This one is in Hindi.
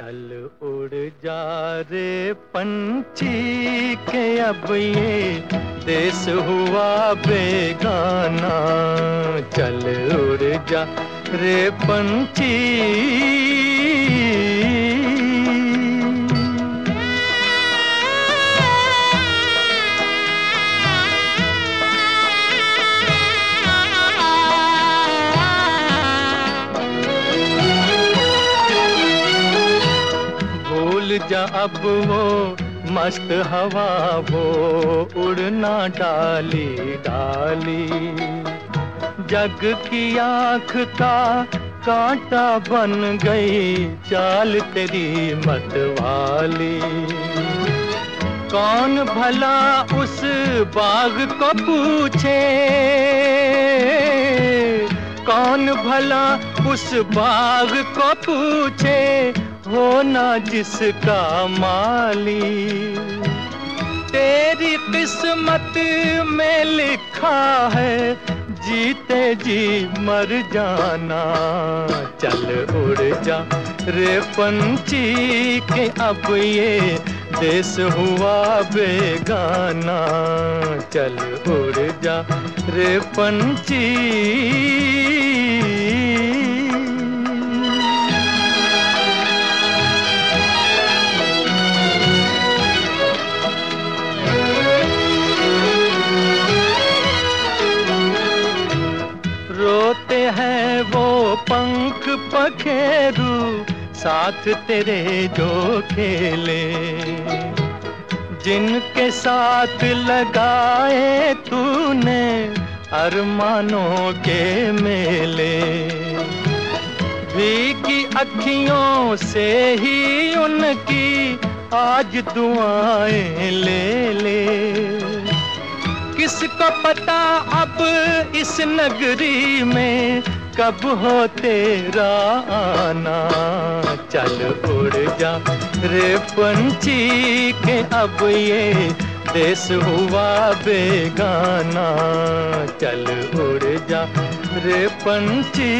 चल उड़ जा रे पंछी के अब ये देश हुआ बेगाना। चल उड़ जा रे पंछी। जा अब वो मस्त हवा वो उड़ना डाली डाली। जग की आँख का कांटा बन गई, चाल तेरी मतवाली। कौन भला उस बाग को पूछे? कौन भला उस बाग को पूछे? हो ना जिसका माली। तेरी किस्मत में लिखा है, जीते जी मर जाना। चल उड़ जा रे पंछी, के अब ये देश हुआ बेगाना। चल उड़ जा रे पंछी। रोते हैं वो पंख पखेरू, साथ तेरे जो खेले। जिनके साथ लगाए तूने अरमानों के मेले। भीगी अखियों से ही उनकी आज दुआएँ ले ले। किसको पता अब इस नगरी में कब हो तेरा आना चल उड़ जा रे पंछी के, अब ये देश हुआ बेगाना। चल उड़ जा रे पंछी